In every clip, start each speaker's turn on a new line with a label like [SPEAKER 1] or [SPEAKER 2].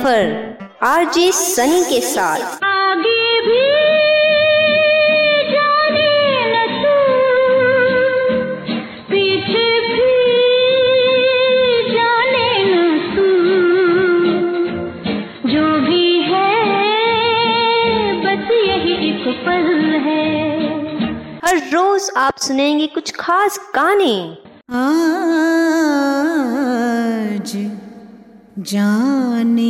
[SPEAKER 1] सफ़र RJ Sunny के साथ।
[SPEAKER 2] आगे भी जाने न तू पीछे भी जाने न तू। जो भी है बस यही एक पल है।
[SPEAKER 1] हर रोज आप सुनेंगे कुछ खास गाने।
[SPEAKER 3] आज जाने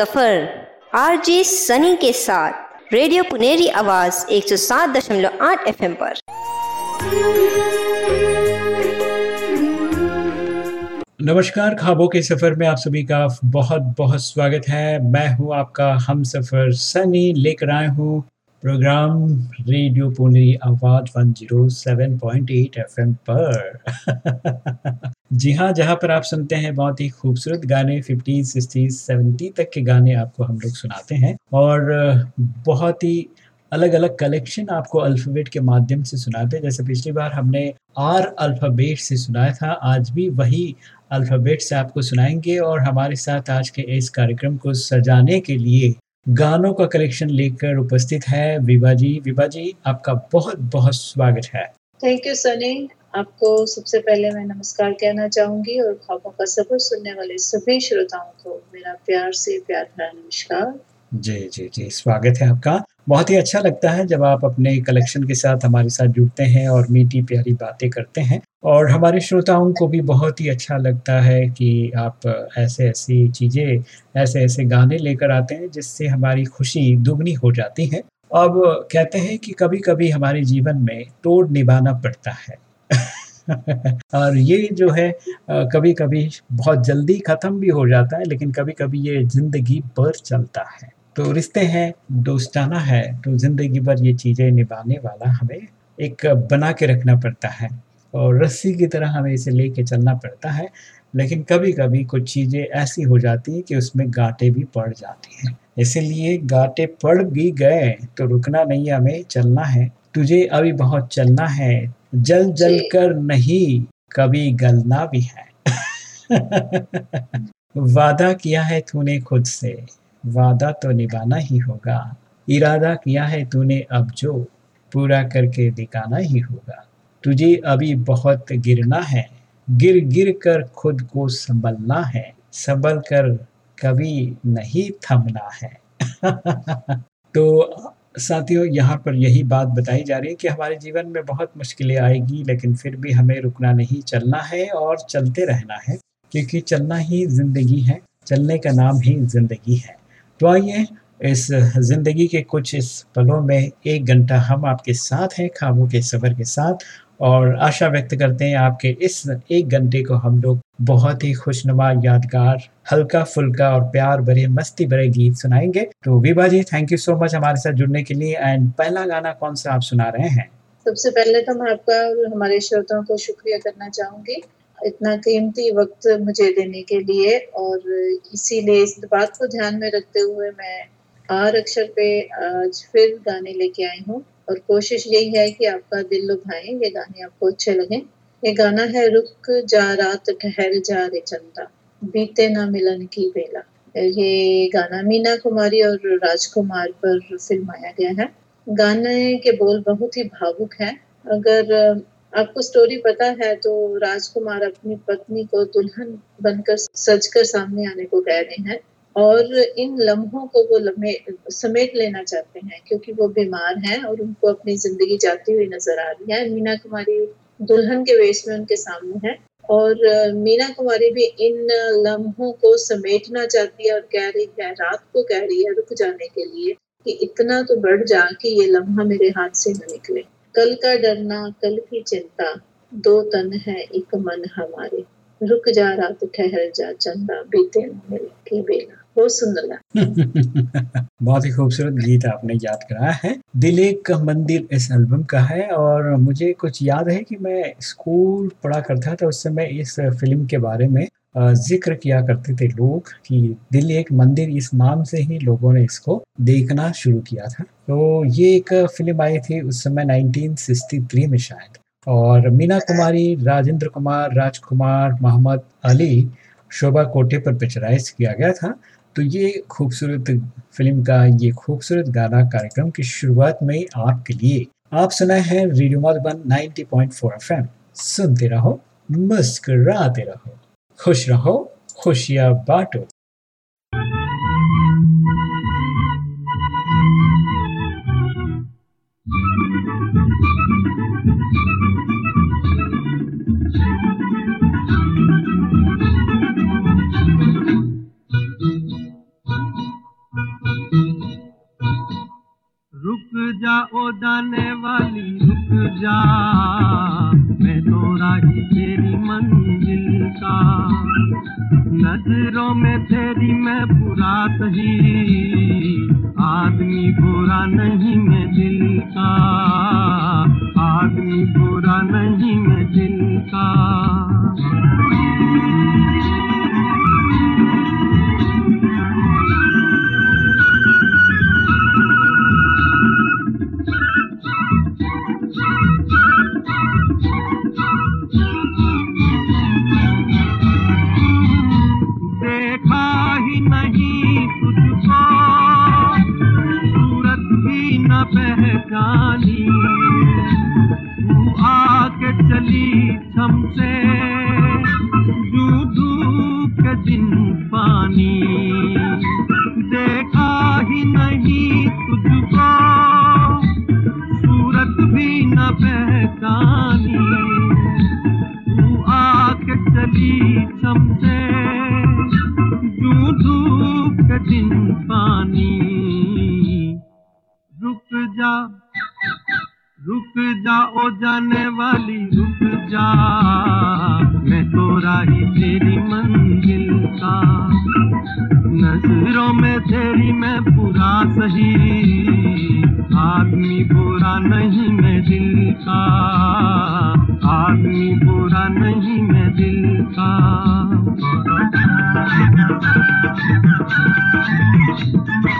[SPEAKER 1] सफ़र। आरजे सनी के साथ। रेडियो पुनेरी आवाज़ 107.8 एफएम पर।
[SPEAKER 4] नमस्कार, खाबों के सफ़र में आप सभी का बहुत बहुत स्वागत है। मैं हूँ आपका हम सफ़र सनी, लेकर आए हूँ प्रोग्राम रेडियो पुनेरी आवाज़ 107.8 एफएम पर। जी हाँ जहाँ पर आप सुनते हैं बहुत ही खूबसूरत गाने 50 60 70 तक के गाने आपको हम लोग सुनाते हैं और बहुत ही अलग अलग कलेक्शन आपको अल्फ़ाबेट के माध्यम से सुनाते हैं। जैसे पिछली बार हमने आर अल्फ़ाबेट से सुनाया था, आज भी वही अल्फ़ाबेट से आपको सुनाएँगे और हमारे साथ आज के इस कार्यक्रम को सजाने के लिए गानों का कलेक्शन लेकर उपस्थित है विभा जी। विभा जी, आपका बहुत बहुत स्वागत है।
[SPEAKER 5] थैंक यू सनी आपको सबसे पहले मैं नमस्कार कहना चाहूँगी और ख्वाबों का सफ़र सुनने वाले सभी श्रोताओं को मेरा प्यार से प्यार भरा नमस्कार।
[SPEAKER 4] जी जी जी, स्वागत है आपका। बहुत ही अच्छा लगता है जब आप अपने कलेक्शन के साथ हमारे साथ जुड़ते हैं और मीठी, प्यारी बातें करते हैं। और हमारे श्रोताओं को भी बहुत ही अच्छा लगता है कि आप ऐसे ऐसी चीज़ें ऐसे ऐसे गाने लेकर आते हैं जिससे हमारी खुशी दुगनी हो जाती है। अब कहते हैं कि कभी कभी हमारे जीवन में तोड़ निभाना पड़ता है। और ये जो है कभी कभी बहुत जल्दी ख़त्म भी हो जाता है, लेकिन कभी कभी ये ज़िंदगी भर चलता है। तो रिश्ते हैं दोस्ताना है तो ज़िंदगी भर ये चीज़ें निभाने वाला हमें एक बना के रखना पड़ता है और रस्सी की तरह हमें इसे लेके चलना पड़ता है, लेकिन कभी कभी कुछ चीज़ें ऐसी हो जाती हैं कि उसमें गांठें भी पड़ जाती हैं। इसीलिए गांठें पड़ भी गए तो रुकना नहीं हमें चलना है। तुझे अभी बहुत चलना है जल जल कर नहीं कभी गलना भी है। वादा किया है तूने खुद से वादा तो निभाना ही होगा। इरादा किया है तूने अब जो पूरा करके दिखाना ही होगा। तुझे अभी बहुत गिरना है गिर गिर कर खुद को संभलना है संभल कर कभी नहीं थमना है। तो साथियों, यहाँ पर यही बात बताई जा रही है कि हमारे जीवन में बहुत मुश्किलें आएगी, लेकिन फिर भी हमें रुकना नहीं, चलना है और चलते रहना है, क्योंकि चलना ही ज़िंदगी है, चलने का नाम ही ज़िंदगी है। तो आइए, इस ज़िंदगी के कुछ इस पलों में एक घंटा हम आपके साथ हैं खाबों के सफ़र के साथ। और आशा व्यक्त करते हैं आपके इस एक घंटे को हम लोग बहुत ही खुशनुमा, यादगार हल्का फुल्का और प्यार भरे, मस्ती भरे गीत सुनाएँगे। तो Vibha ji thank you so much हमारे साथ जुड़ने के लिए। एंड पहला गाना कौन सा आप सुना रहे हैं?
[SPEAKER 5] सबसे पहले तो मैं आपका हमारे श्रोताओं को शुक्रिया करना चाहूँगी। इतना कीमती वक्त मुझे देने के लिए और इसीलिए इस बात को ध्यान में रखते हुए मैं आर अक्षर पे आज फिर गाने लेके आई हूँ। और कोशिश यही है कि आपका दिल लुभाएँ, ये गाने आपको अच्छे लगे। ये गाना है, रुक जा रात, ठहर जा रे चंदा, बीते ना मिलन की बेला। ये गाना मीना कुमारी और राजकुमार पर फिल्माया गया है। गाने के बोल बहुत ही भावुक हैं। अगर आपको स्टोरी पता है तो राजकुमार अपनी पत्नी को दुल्हन बनकर, सजकर सामने आने को कह रहे हैं। और इन लम्हों को वो लम्हे, समेट लेना चाहते हैं, क्योंकि वो बीमार हैं और उनको अपनी ज़िंदगी जाती हुई नज़र आ रही है। मीना कुमारी दुल्हन के वेश में उनके सामने है और मीना कुमारी भी इन लम्हों को समेटना चाहती है और कह रही है, रात को कह रही है रुक जाने के लिए कि इतना तो बढ़ जा कि ये लम्हा मेरे हाथ से न निकले। कल का डरना, कल की चिंता, दो तन है, एक मन हमारे। रुक जा, रात ठहर जा, चंदा, बीते मिल की बेला। बहुत सुंदर गाना
[SPEAKER 4] बहुत ही खूबसूरत गीत आपने याद कराया है। दिल एक मंदिर इस एल्बम का है और मुझे कुछ याद है कि मैं स्कूल पढ़ा करता था, उस समय इस फ़िल्म के बारे में ज़िक्र किया करते थे लोग कि दिल एक मंदिर इस नाम से ही लोगों ने इसको देखना शुरू किया था। तो ये एक फ़िल्म आई थी उस समय 1963 में शायद। और मीना कुमारी, राजेंद्र कुमार, राजकुमार, मोहम्मद अली शोभा कोटे पर पिक्चराइज किया गया था। तो ये खूबसूरत फ़िल्म का, ये खूबसूरत गाना कार्यक्रम की शुरुआत में आपके लिए आप सुना है रेडियो मधुबन 90.4 पॉइंट सुनते रहो, मुस्कुराते रहो, खुश रहो, खुशियाँ बांटो।
[SPEAKER 6] जा जाने वाली रुक जा। मैं तो राही तेरी मंजिल का। नज़रों में तेरी मैं बुरा सही आदमी बुरा नहीं मैं दिल का। आदमी बुरा नहीं मैं दिल का। तू आके चली धूप के दिन पानी। देखा ही नहीं तुझको। सूरत भी न पहचानी तू आके चली जू जा ओ जाने वाली रुक जा। मैं तो राही तेरी मंजिल का। नज़रों में तेरी मैं बुरा सही। आदमी बुरा नहीं मैं दिल का। आदमी बुरा नहीं मैं दिल का। मुद्दत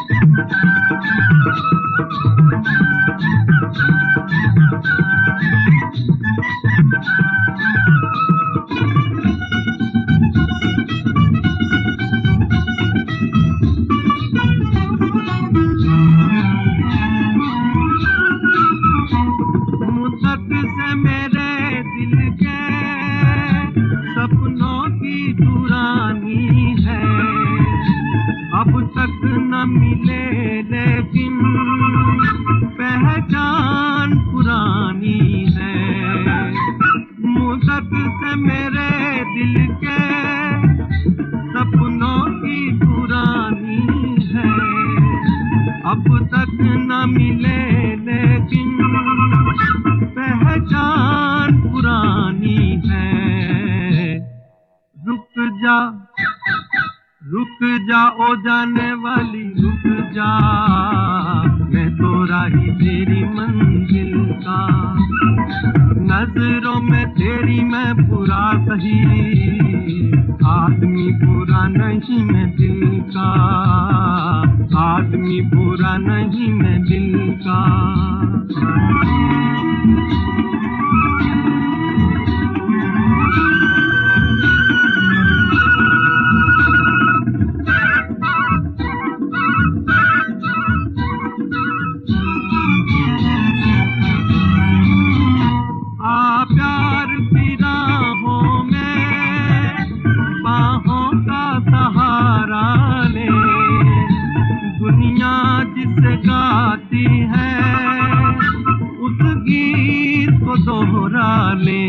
[SPEAKER 6] दोहरा ले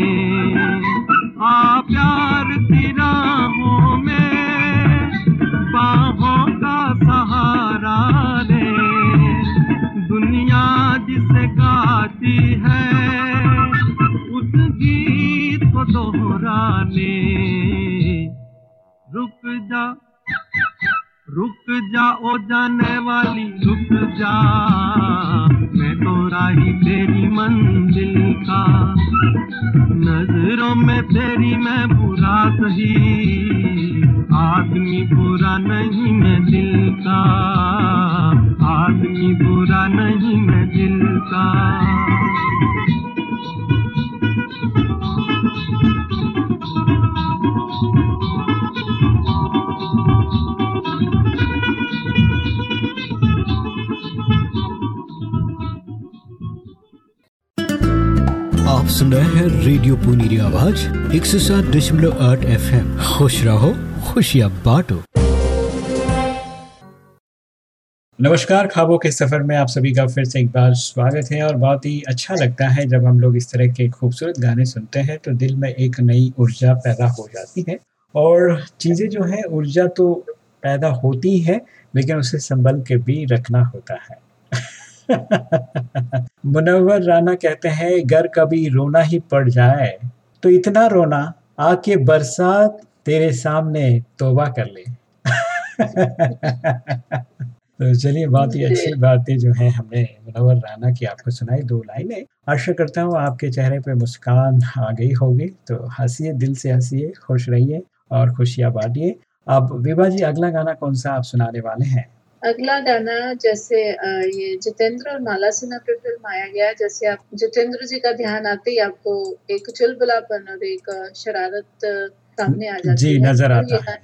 [SPEAKER 6] आ प्यार की राहों में बाहों का सहारा ले। दुनिया जिसे गाती है, उस गीत को दोहराने रुक जा रुक जा ओ जाने वाली, रुक जा। मैं तो राही तेरी मंजिल का। नज़रों में तेरी मैं बुरा सही आदमी बुरा नहीं मैं दिल का। आदमी बुरा नहीं मैं दिल का।
[SPEAKER 7] आप सुन रहे हैं रेडियो पुनीरी आवाज़, एक सौ सात दशमलव आठ एफ़ एम खुश रहो, खुशियाँ बांटो।
[SPEAKER 4] नमस्कार, खाबों के सफ़र में आप सभी का फिर से एक बार स्वागत है और बहुत ही अच्छा लगता है जब हम लोग इस तरह के खूबसूरत गाने सुनते हैं तो दिल में एक नई ऊर्जा पैदा हो जाती है। और चीज़ें जो है, ऊर्जा तो पैदा होती है, लेकिन उसे संभल के भी रखना होता है। मुनव्वर राना कहते हैं घर कभी रोना ही पड़ जाए। तो इतना रोना आके बरसात तेरे सामने तोबा कर ले। तो चलिए बहुत ही अच्छी बातें जो है हमने मुनव्वर राना की आपको सुनाई दो लाइनें। आशा करता हूँ आपके चेहरे पे मुस्कान आ गई होगी। तो हंसिए दिल से हंसिए खुश रहिए और खुशियाँ बांटिए। अब विभा जी अगला गाना कौन सा आप सुनाने वाले हैं?
[SPEAKER 5] अगला गाना जैसे ये जितेंद्र और माला सिन्हा पे फ़िल्म आया गया है, जैसे आप जितेंद्र जी का ध्यान आते ही आपको एक चुलबुलापन और एक शरारत सामने आ जाती
[SPEAKER 4] जी,
[SPEAKER 5] है।
[SPEAKER 4] नज़र
[SPEAKER 5] और
[SPEAKER 4] आता है।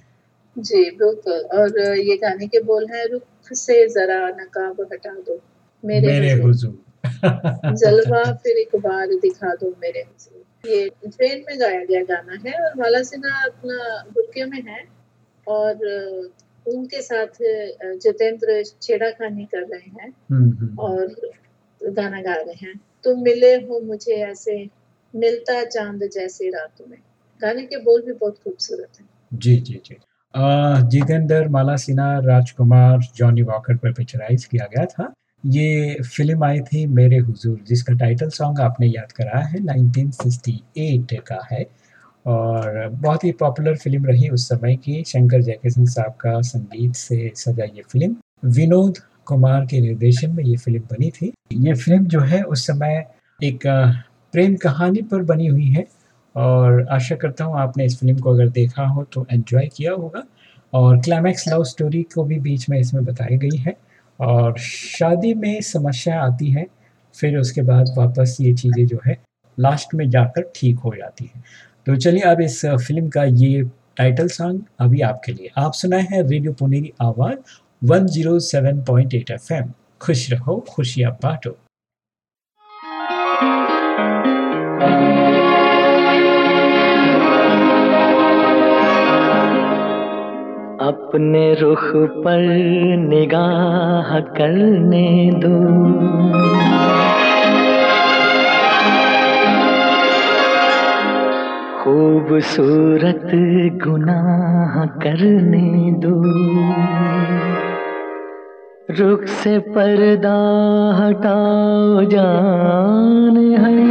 [SPEAKER 5] जी बिल्कुल। और ये गाने के बोल हैं रुख से जरा नकाब हटा दो मेरे,
[SPEAKER 4] मेरे
[SPEAKER 5] हुजूर। जलवा फिर एक बार दिखा दो मेरे हुजूर। ये ट्रेन में गाया गया गाना है और माला सिन्हा अपना बुरके में है। और उनके साथ जितेंद्र छेड़ाखानी कर रहे हैं
[SPEAKER 4] हम्म, हम्म।
[SPEAKER 5] और गाना गा रहे हैं। तुम मिले हो मुझे ऐसे मिलता चाँद जैसे रातों में। गाने के बोल भी बहुत खूबसूरत हैं।
[SPEAKER 4] जी जी जी। जितेंद्र माला सिन्हा राजकुमार जॉनी वॉकर पर पिक्चराइज किया गया था। ये फ़िल्म आई थी मेरे हुजूर जिसका टाइटल सॉन्ग आपने याद करा है 1968 का है। और बहुत ही पॉपुलर फ़िल्म रही उस समय की शंकर जयकिशन साहब का संगीत से सजा ये फ़िल्म विनोद कुमार के निर्देशन में ये फ़िल्म बनी थी. ये फ़िल्म जो है उस समय एक प्रेम कहानी पर बनी हुई है और आशा करता हूँ आपने इस फ़िल्म को अगर देखा हो तो एंजॉय किया होगा और क्लाइमैक्स लव स्टोरी को भी बीच में इसमें बताई गई है और शादी में समस्या आती है, फिर उसके बाद वापस ये चीज़ें जो है लास्ट में जाकर ठीक हो जाती है। तो चलिए अब इस फ़िल्म का ये टाइटल सॉन्ग अभी आपके लिए। आप सुनाए हैं रेडियो पुनेरी आवाज़ 107.8 एफएम खुश रहो, खुशियाँ बांटो।
[SPEAKER 8] अपने रुख पर निगाह करने दो। खूबसूरत गुनाह करने दो। रुख से पर्दा हटाओ, जान है।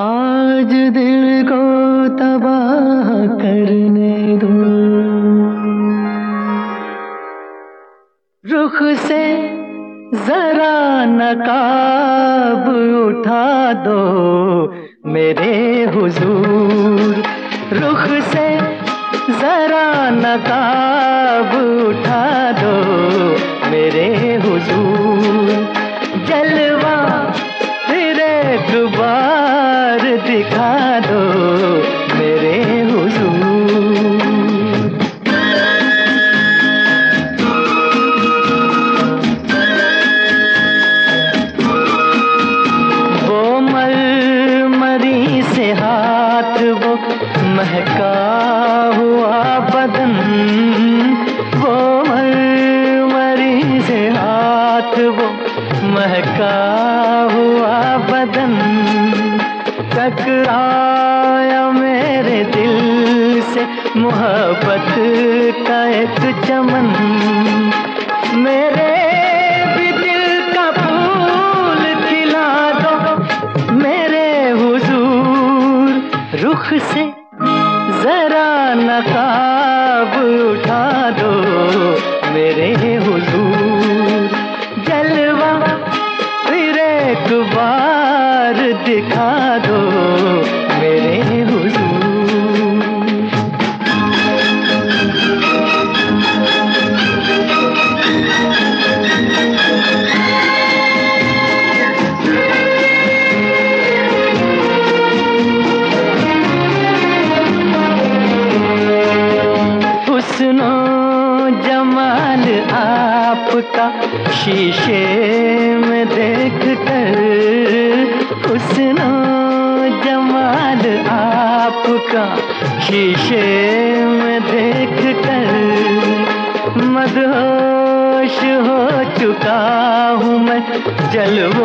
[SPEAKER 8] आज दिल को तबाह करने दो। रुख से जरा नकाब उठा दो। मेरे हुजूर रुख से जरा नकाब उठा दो। मेरे हुजूर जलवा से मोहब्बत का एक चमन। मेरे भी दिल का फूल खिला दो। मेरे हुजूर, रुख से जरा नकार। जलवों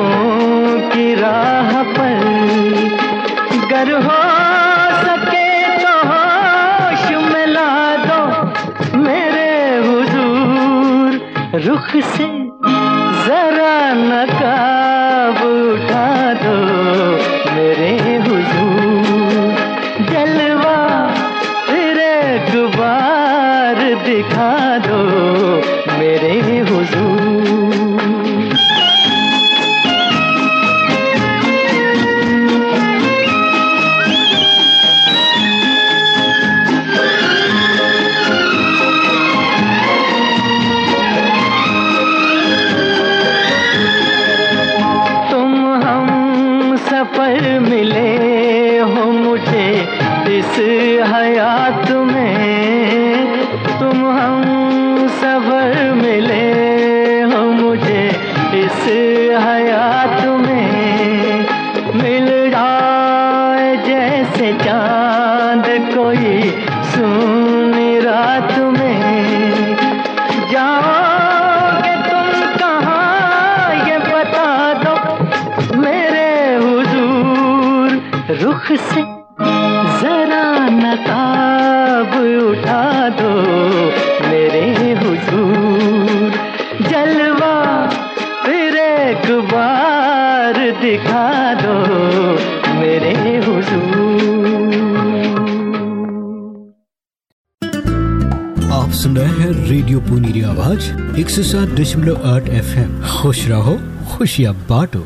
[SPEAKER 7] दशमलव आठ एफ़ एम खुश रहो, खुशियाँ बांटो।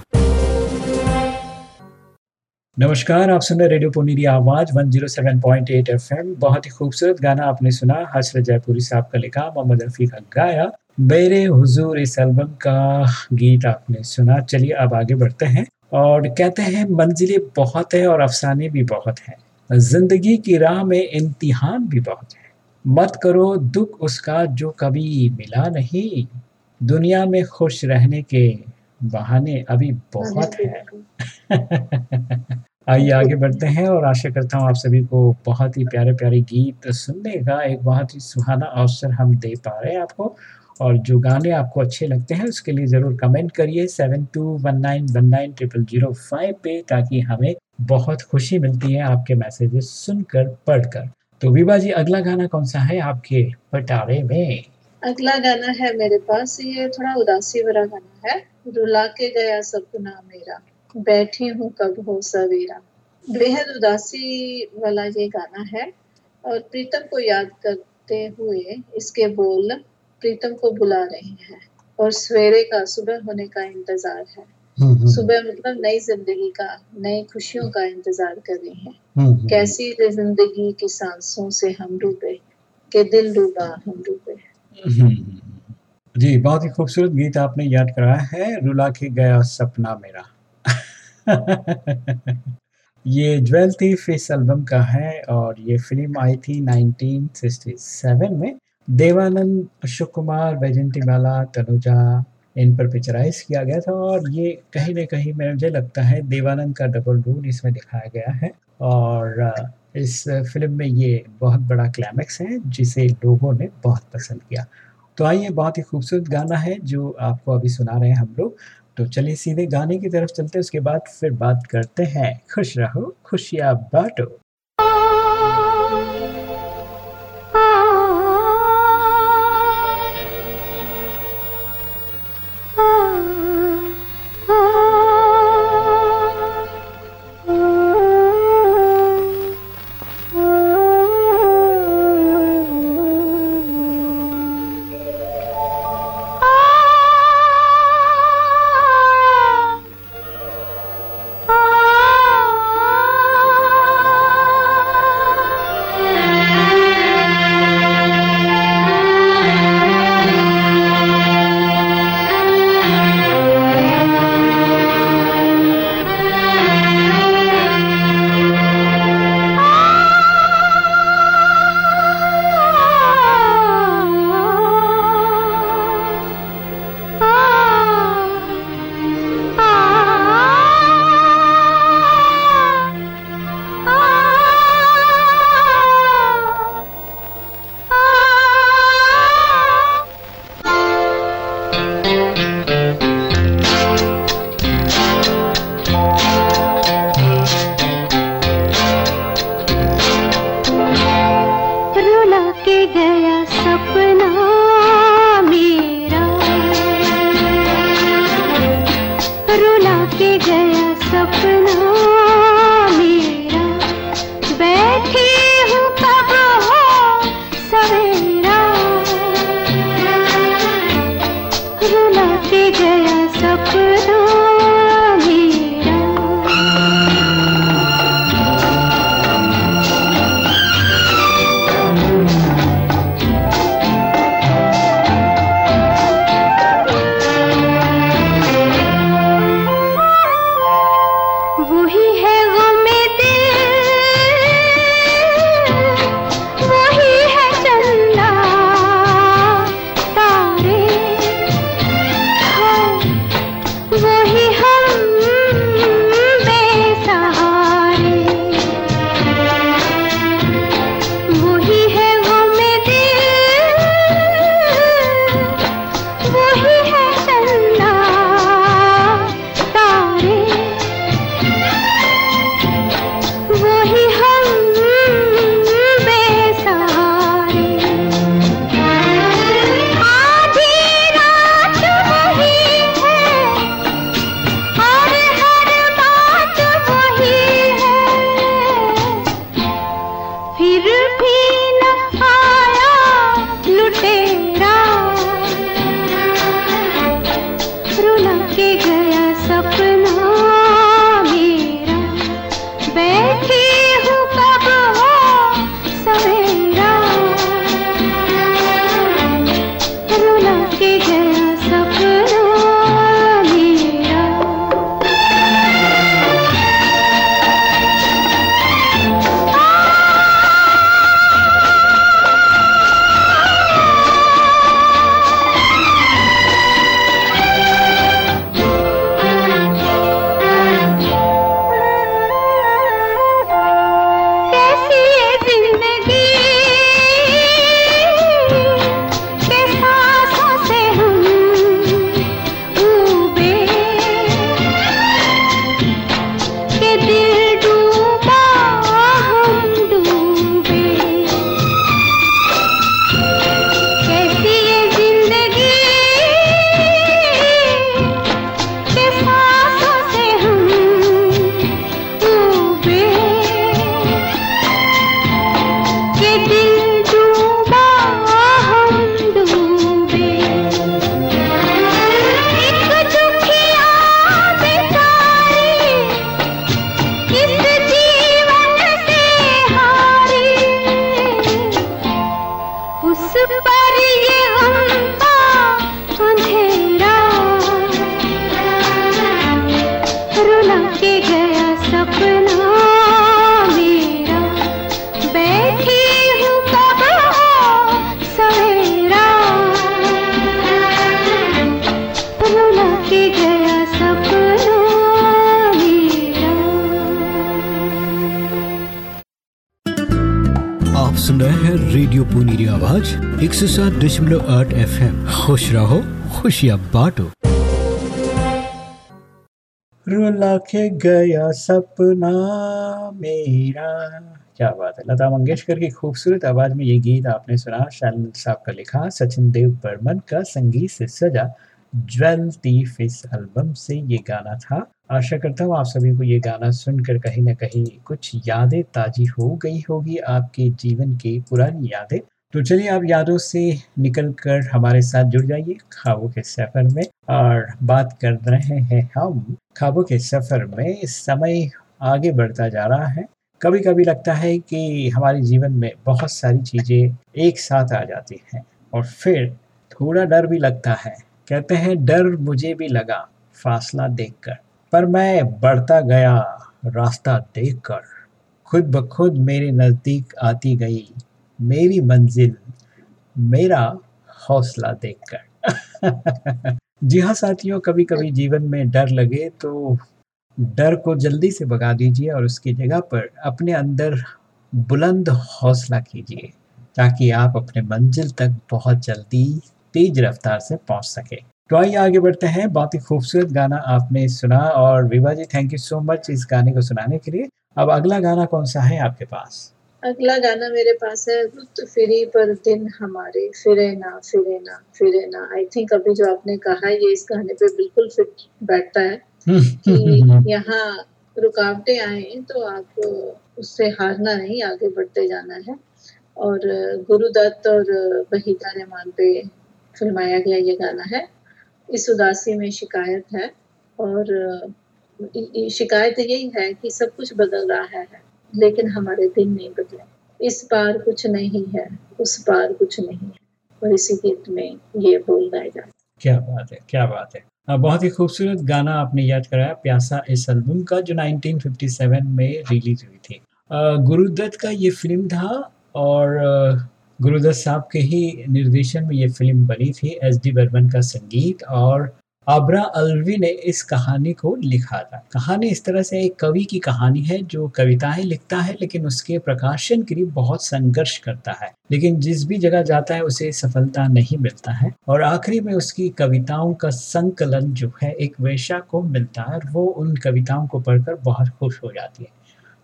[SPEAKER 4] नमस्कार, आप सुन रहे रेडियो पुनीरी आवाज़ 107.8 एफएम। बहुत ही खूबसूरत गाना आपने सुना, हसरत जयपुरी साहब का लिखा, मोहम्मद रफी का गाया। मेरे हुजूर इस एल्बम का गीत आपने सुना। चलिए अब आगे बढ़ते हैं और कहते हैं, मंजिलें बहुत है और अफसाने भी बहुत हैं। ज़िंदगी की राह में इम्तिहान भी बहुत है। मत करो दुख उसका जो कभी मिला नहीं। दुनिया में खुश रहने के बहाने अभी बहुत हैं आइए आगे बढ़ते हैं और आशा करता हूँ आप सभी को बहुत ही प्यारे प्यारे गीत सुनने का एक बहुत ही सुहाना अवसर हम दे पा रहे हैं आपको। और जो गाने आपको अच्छे लगते हैं उसके लिए ज़रूर कमेंट करिए seven two one nine one nine triple zero five पे ताकि हमें बहुत खुशी मिलती है आपके मैसेजेस सुनकर पढ़कर। तो विभा जी अगला गाना कौन सा है आपके पटारे में?
[SPEAKER 5] अगला गाना है मेरे पास ये थोड़ा उदासी भरा गाना है। रुला के गया सब सपना मेरा बैठी हूँ कब हो सवेरा। बेहद उदासी वाला ये गाना है और प्रीतम को याद करते हुए इसके बोल प्रीतम को बुला रहे हैं और सवेरे का सुबह होने का इंतज़ार है। सुबह मतलब नई ज़िंदगी का नई खुशियों का इंतज़ार कर रही हैं। कैसी ज़िंदगी की सांसों से हम डूबे के दिल डूबा हम डूबे।
[SPEAKER 4] जी, बहुत ही खूबसूरत गीत आपने याद कराया है, रुला के गया सपना मेरा। ये ज्वेल थीफ इस एल्बम का है और ये फ़िल्म आई थी 1967 में। देवानंद, अशोक कुमार वैजंती माला, तनुजा, इन पर पिक्चराइज किया गया था और ये कहीं ना कहीं मुझे लगता है देवानंद का डबल रूल इसमें दिखाया गया है। और इस फ़िल्म में ये बहुत बड़ा क्लाइमैक्स है, जिसे लोगों ने बहुत पसंद किया। तो आइए, बहुत ही खूबसूरत गाना है जो आपको अभी सुना रहे हैं हम लोग। तो चलिए सीधे गाने की तरफ़ चलते हैं, उसके बाद फिर बात करते हैं। खुश रहो, खुशियाँ बांटो।
[SPEAKER 7] खुशियाँ बांटो।
[SPEAKER 4] रुला के गया सपना मेरा। क्या बात है। लता मंगेशकर की खूबसूरत आवाज़ में ये गीत आपने सुना शैलन साहब का लिखा, सचिन देव बर्मन का संगीत से सजा ज्वेल तीफ इस एल्बम से ये गाना था। आशा करता हूँ आप सभी को ये गाना सुनकर कहीं ना कहीं कुछ यादें ताजी हो गई होगी, आपके जीवन की पुरानी यादें। तो चलिए आप यादों से निकल कर हमारे साथ जुड़ जाइए ख्वाबों के सफ़र में और बात कर रहे हैं हम ख्वाबों के सफ़र में। समय आगे बढ़ता जा रहा है। कभी कभी लगता है कि हमारे जीवन में बहुत सारी चीज़ें एक साथ आ जाती हैं और फिर थोड़ा डर भी लगता है। कहते हैं, डर मुझे भी लगा फासला देखकर, पर मैं बढ़ता गया रास्ता देखकर। खुद ब खुद मेरे नज़दीक आती गई मेरी मंजिल, मेरा हौसला देखकर। जी हाँ साथियों कभी कभी जीवन में डर लगे तो डर को जल्दी से भगा दीजिए और उसकी जगह पर अपने अंदर बुलंद हौसला कीजिए ताकि आप अपने मंजिल तक बहुत जल्दी तेज रफ्तार से पहुँच सके। तो आइए आगे बढ़ते हैं। बहुत ही खूबसूरत गाना आपने सुना और Vibha ji thank you so much इस गाने को सुनाने के लिए। अब अगला गाना कौन सा है आपके पास?
[SPEAKER 5] अगला गाना मेरे पास है रुत फिरी पर दिन हमारे फिरे ना फिरे ना फिरे ना। आई थिंक अभी जो आपने कहा ये इस गाने पे बिल्कुल फिट बैठता है कि यहाँ रुकावटें आए तो आप उससे हारना नहीं आगे बढ़ते जाना है। और गुरुदत्त और वहीदा रहमान पे फिल्माया गया ये गाना है। इस उदासी में शिकायत है और शिकायत यही है कि सब कुछ बदल रहा है। लेकिन हमारे दिन नहीं बदले। इस बार कुछ नहीं है, उस बार कुछ नहीं है, और इसी गीत में ये बोल गाए जाते
[SPEAKER 4] क्या बात है, क्या बात है। बहुत ही खूबसूरत गाना आपने याद कराया, प्यासा इस एल्बम का, जो 1957 में रिलीज़ हुई थी। गुरुदत्त का ये फ़िल्म था, और गुरुदत्त साहब के ही निर्देशन में ये फ़िल्म बनी थी एस डी बर्मन का संगीत, और आबरा अलवी ने इस कहानी को लिखा था। कहानी इस तरह से एक कवि की कहानी है, जो कविताएँ लिखता है, लेकिन उसके प्रकाशन के लिए बहुत संघर्ष करता है। लेकिन जिस भी जगह जाता है, उसे सफलता नहीं मिलता है। और आखिरी में उसकी कविताओं का संकलन जो है, एक वेशा को मिलता है वो उन कविताओं को पढ़कर बहुत खुश हो जाती है।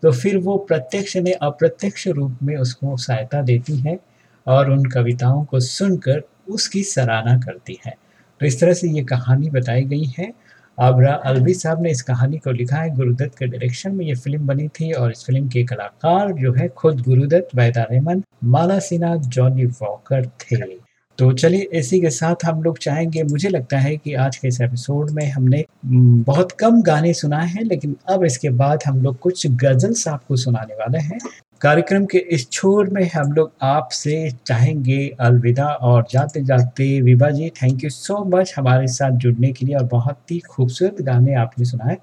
[SPEAKER 4] तो फिर वो प्रत्यक्ष ने अप्रत्यक्ष रूप में उसको सहायता देती है, और उन कविताओं को सुनकर उसकी सराहना करती है। तो इस तरह से ये कहानी बताई गई है। आबरा अलवी साहब ने इस कहानी को लिखा है, गुरुदत्त के डायरेक्शन में ये फ़िल्म बनी थी और इस फ़िल्म के कलाकार जो है खुद गुरुदत्त, वैदा रेमन माला सिन्हा, जॉनी वॉकर थे। तो चलिए इसी के साथ हम लोग चाहेंगे, मुझे लगता है कि आज के इस एपिसोड में हमने बहुत कम गाने सुनाए हैं, लेकिन अब इसके बाद हम लोग कुछ गजल्स आपको सुनाने वाले हैं। कार्यक्रम के इस छोर में हम लोग आपसे चाहेंगे अलविदा और जाते जाते Vibha ji thank you so much हमारे साथ जुड़ने के लिए और बहुत ही खूबसूरत गाने आपने सुनाए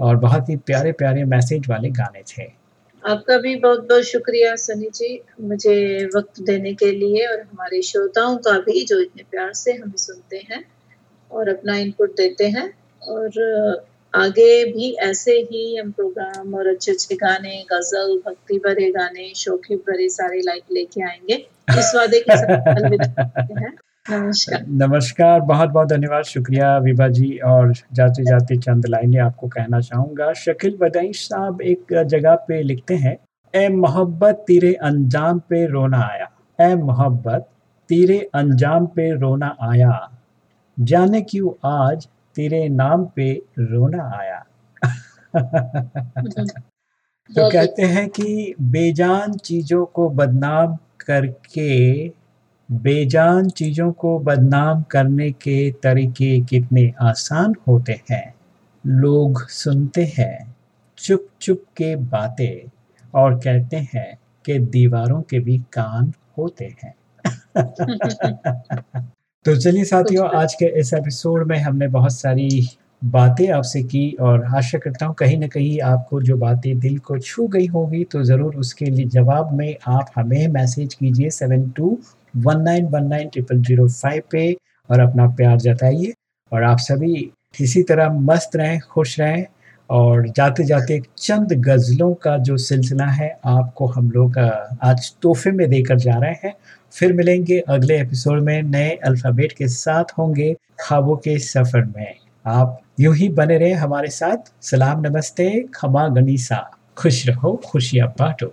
[SPEAKER 4] और बहुत ही प्यारे प्यारे मैसेज वाले गाने थे।
[SPEAKER 5] आपका भी बहुत बहुत शुक्रिया सनी जी मुझे वक्त देने के लिए और हमारे श्रोताओं का भी जो इतने प्यार से हमें सुनते हैं और अपना इनपुट देते हैं और आगे भी ऐसे ही हम प्रोग्राम और अच्छे अच्छे गाने गज़ल भक्ति भरे गाने शोखी भरे सारे लाइक लेके आएँगे। इस वादे के साथ नमस्कार।
[SPEAKER 4] नमस्कार बहुत बहुत धन्यवाद शुक्रिया विभा जी और जाते जाते चंद लाइनें आपको कहना चाहूँगा। शकील बदाई साहब एक जगह पे लिखते हैं ए मोहब्बत तेरे अंजाम पे रोना आया। ए मोहब्बत तेरे अंजाम पे रोना आया जाने क्यों आज तेरे नाम पे रोना आया? तो कहते हैं कि बेजान चीज़ों को बदनाम करके बेजान चीज़ों को बदनाम करने के तरीके कितने आसान होते हैं। लोग सुनते हैं चुप चुप के बातें और कहते हैं कि दीवारों के भी कान होते हैं। तो चलिए साथियों आज के इस एपिसोड में हमने बहुत सारी बातें आपसे की और आशा करता हूँ कहीं ना कहीं आपको जो बातें दिल को छू गई होगी तो ज़रूर उसके लिए जवाब में आप हमें मैसेज कीजिए seven two one nine one nine triple zero five पे और अपना प्यार जताइए। और आप सभी इसी तरह मस्त रहें, खुश रहें और जाते जाते चंद गज़लों का जो सिलसिला है आपको हम लोग आज तोहफे में देकर जा रहे हैं। फिर मिलेंगे अगले एपिसोड में नए अल्फ़ाबेट के साथ होंगे ख्वाबों के सफ़र में। आप यूँ ही बने रहे हमारे साथ। सलाम, नमस्ते, खमा गनीसा। खुश रहो, खुशियाँ बांटो।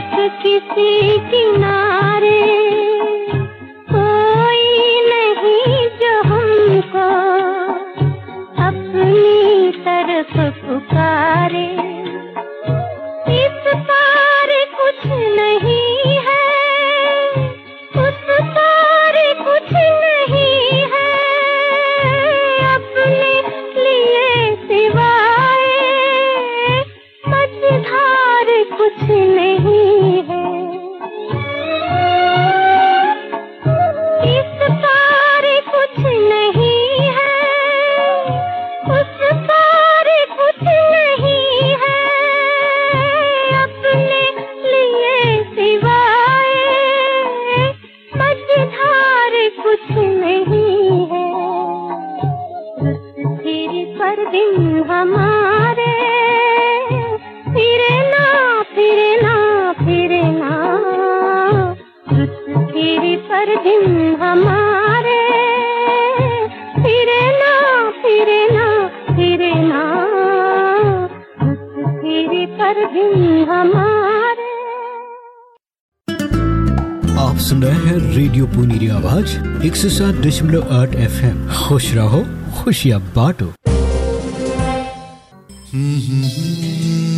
[SPEAKER 2] तक किसी किनारे
[SPEAKER 7] सात दशमलव आठ एफ़ एम खुश रहो खुशियाँ बांटो।
[SPEAKER 9] हम्म, हम्म, हम्म।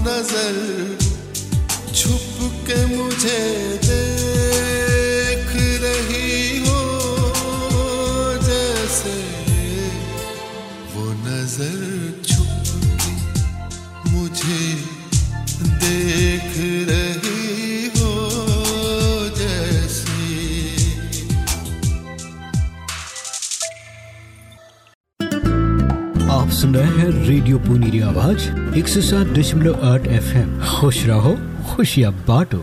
[SPEAKER 9] नज़र
[SPEAKER 7] छुप के मुझे दे है
[SPEAKER 9] रेडियो पुनी आवाज़ एक सौ सात दशमलव आठ एफ़ एम खुश रहो, खुशियाँ बांटो।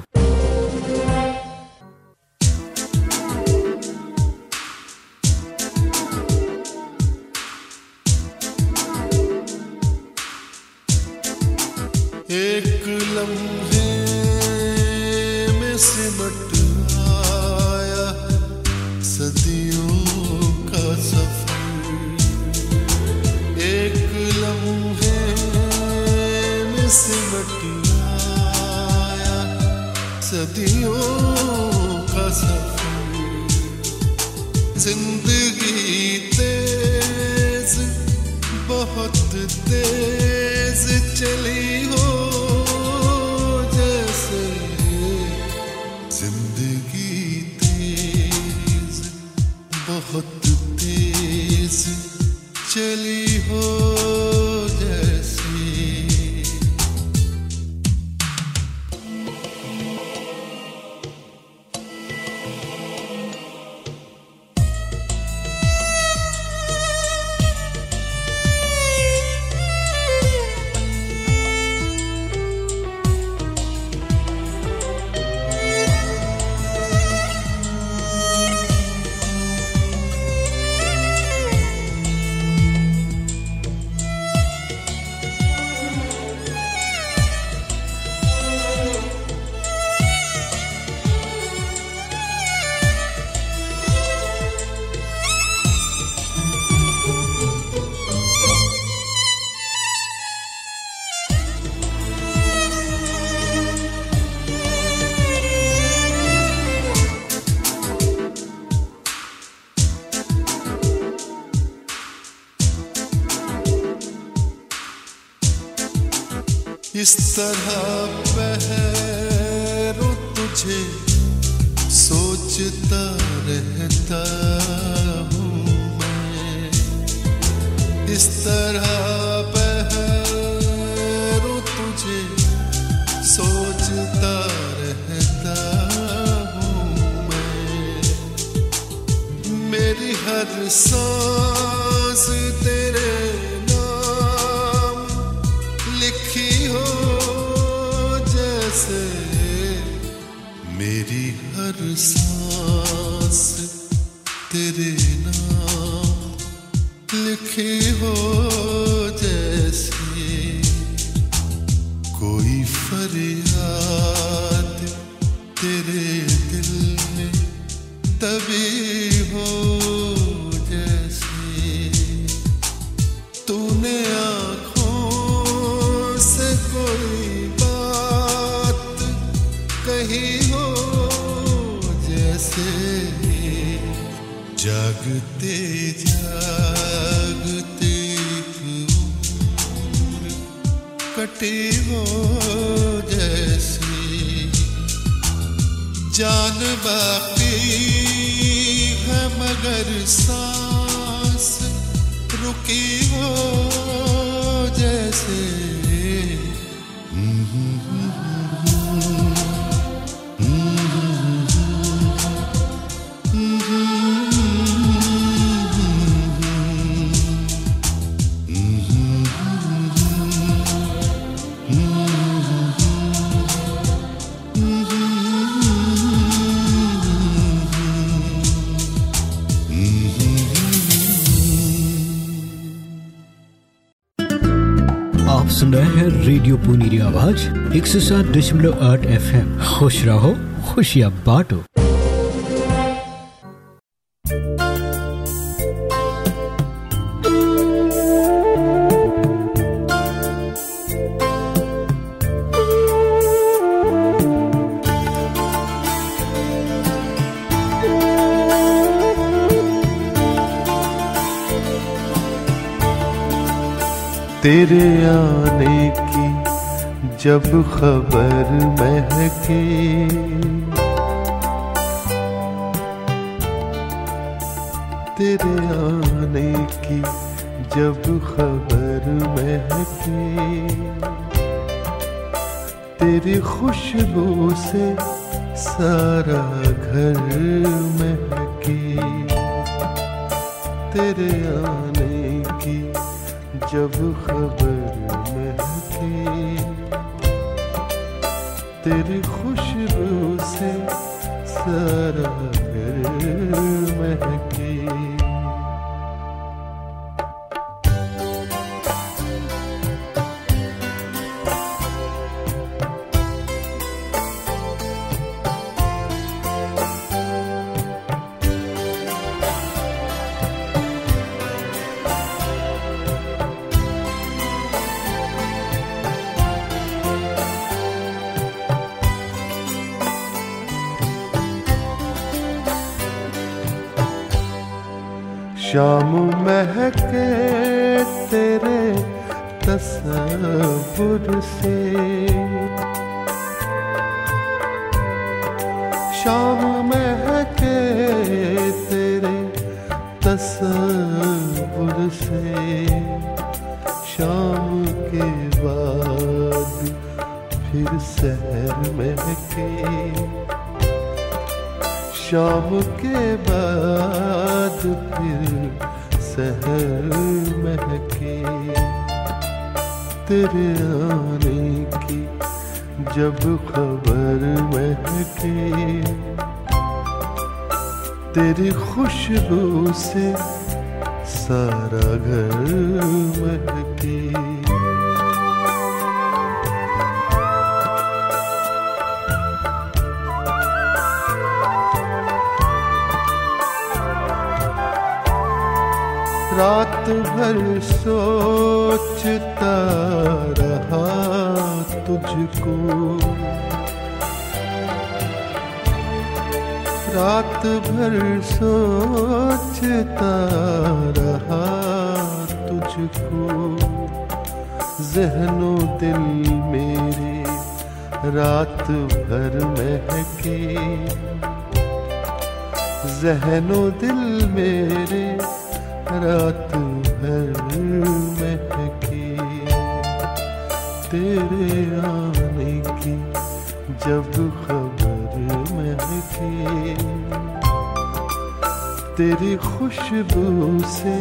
[SPEAKER 7] जागते जागते फूल कटे वो जैसे जान बाकी है मगर सांस रुकी
[SPEAKER 9] वो पुनीरी आवाज़ एक सौ सात दशमलव आठ एफ़ एम खुश रहो खुशिया बांटो। तेरे जब खबर महके तेरे आने की जब खबर महके तेरी खुशबू से सारा घर महके। तेरे आने की जब खबर तेरी खुशबू से सारा घर महके तेरी खुशबू से सारा घर महके। रात भर सोचता रहा तुझको। रात भर सोचता रहा तुझको। जहनो दिल मेरे रात भर महके। जहनो दिल मेरे रात भर महके। तेरे आने की जब खबर तेरी खुशबू से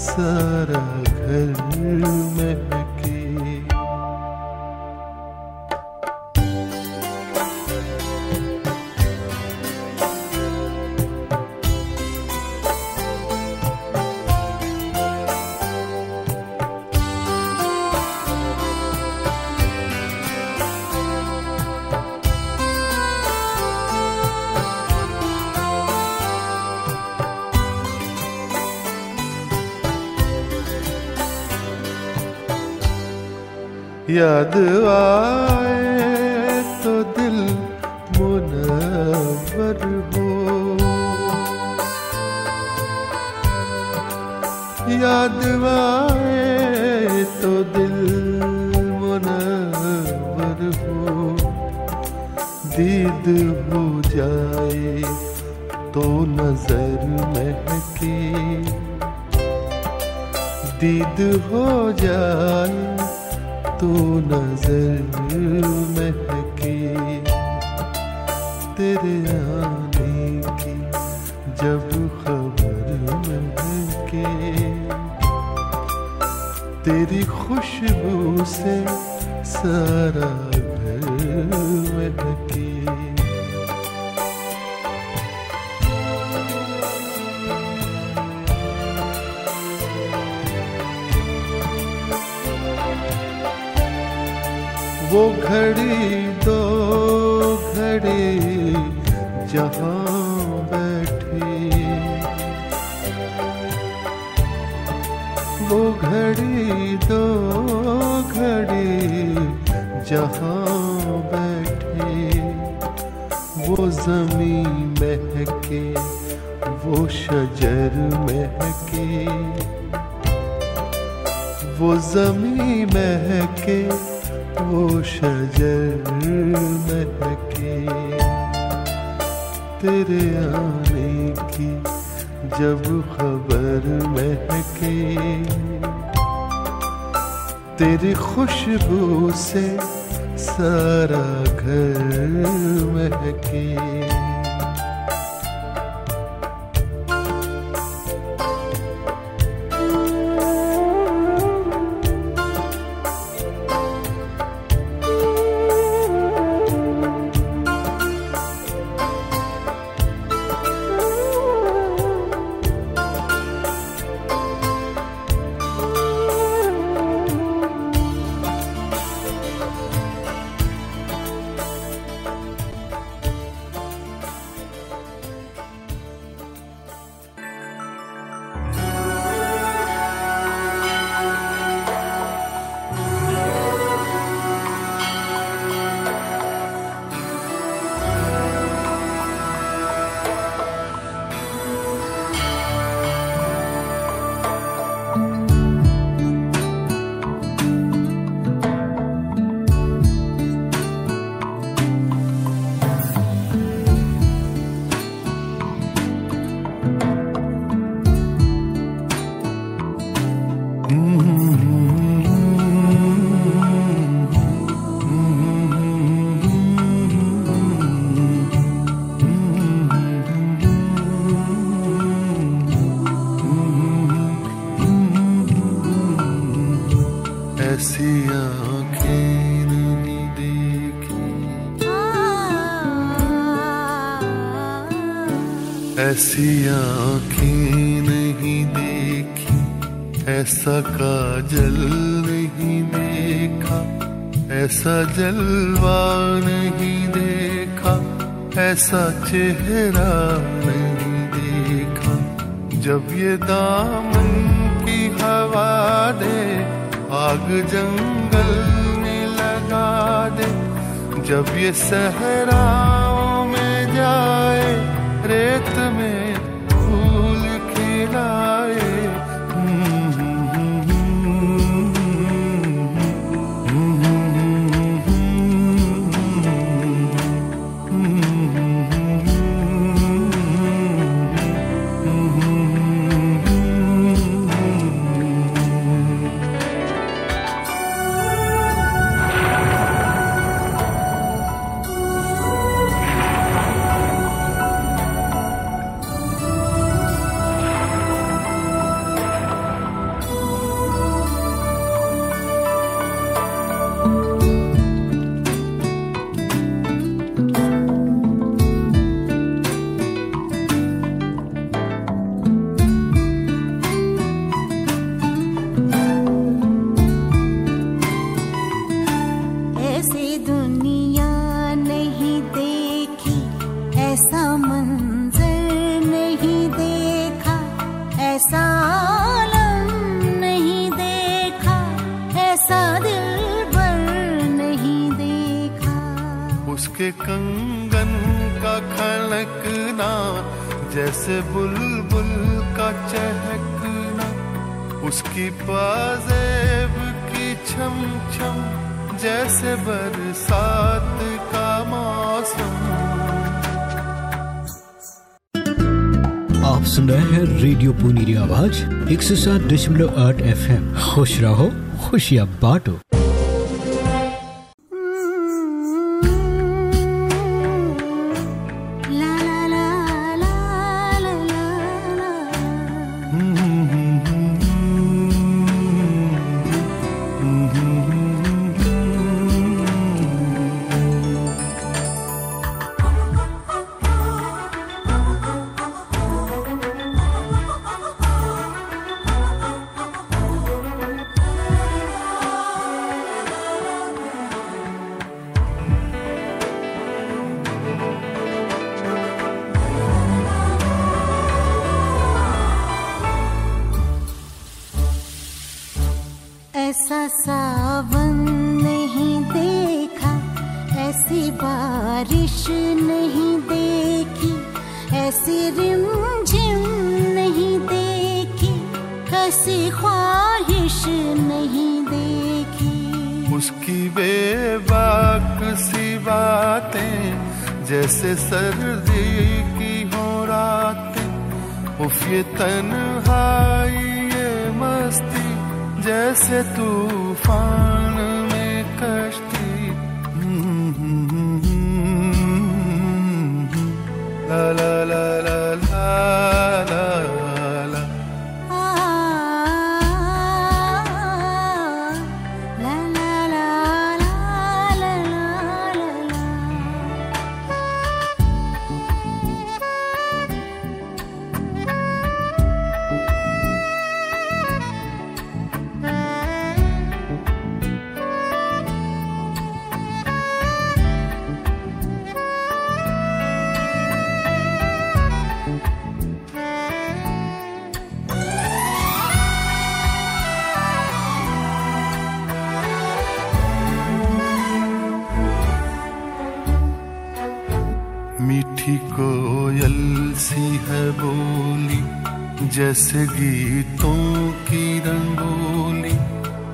[SPEAKER 9] सारा घर महके याद आए तो दिल मुनवर हो। याद आए तो दिल मुनवर हो। दीद हो जाए तो नज़र महके। दीद हो जाए तो नज़र महके तेरे आने की जब खबर महके। तेरी खुशबू से सारा सारा घर महके। ऐसा काजल नहीं देखा। ऐसा जलवा नहीं देखा, ऐसा चेहरा नहीं देखा। जब ये दामन की हवा दे, आग जंगल में लगा दे। जब ये सहराओं में जाए, रेत में जैसे बुलबुल का चहकना, उसकी पाजेब की छम छम जैसे बरसात का मौसम।
[SPEAKER 7] आप सुन रहे हैं रेडियो पुनीरी आवाज़, एक सौ सात दशमलव आठ एफ़ एम खुश रहो, खुशियाँ बांटो।
[SPEAKER 9] जैसे गीतों की रंगोली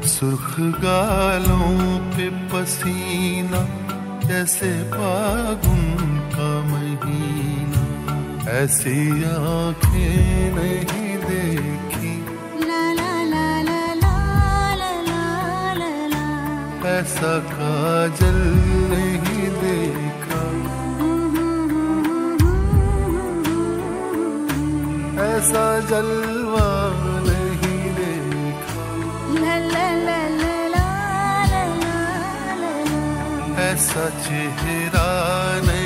[SPEAKER 9] सुर्ख गालों पे पसीना जैसे फागुन का महीना। ऐसी आँखें नहीं देखी।
[SPEAKER 3] ला ला ला ला ला ला ला ला ला।
[SPEAKER 9] ऐसा काजल नहीं देखा ऐसा जलवा नहीं देखा। ऐसा चेहरा नहीं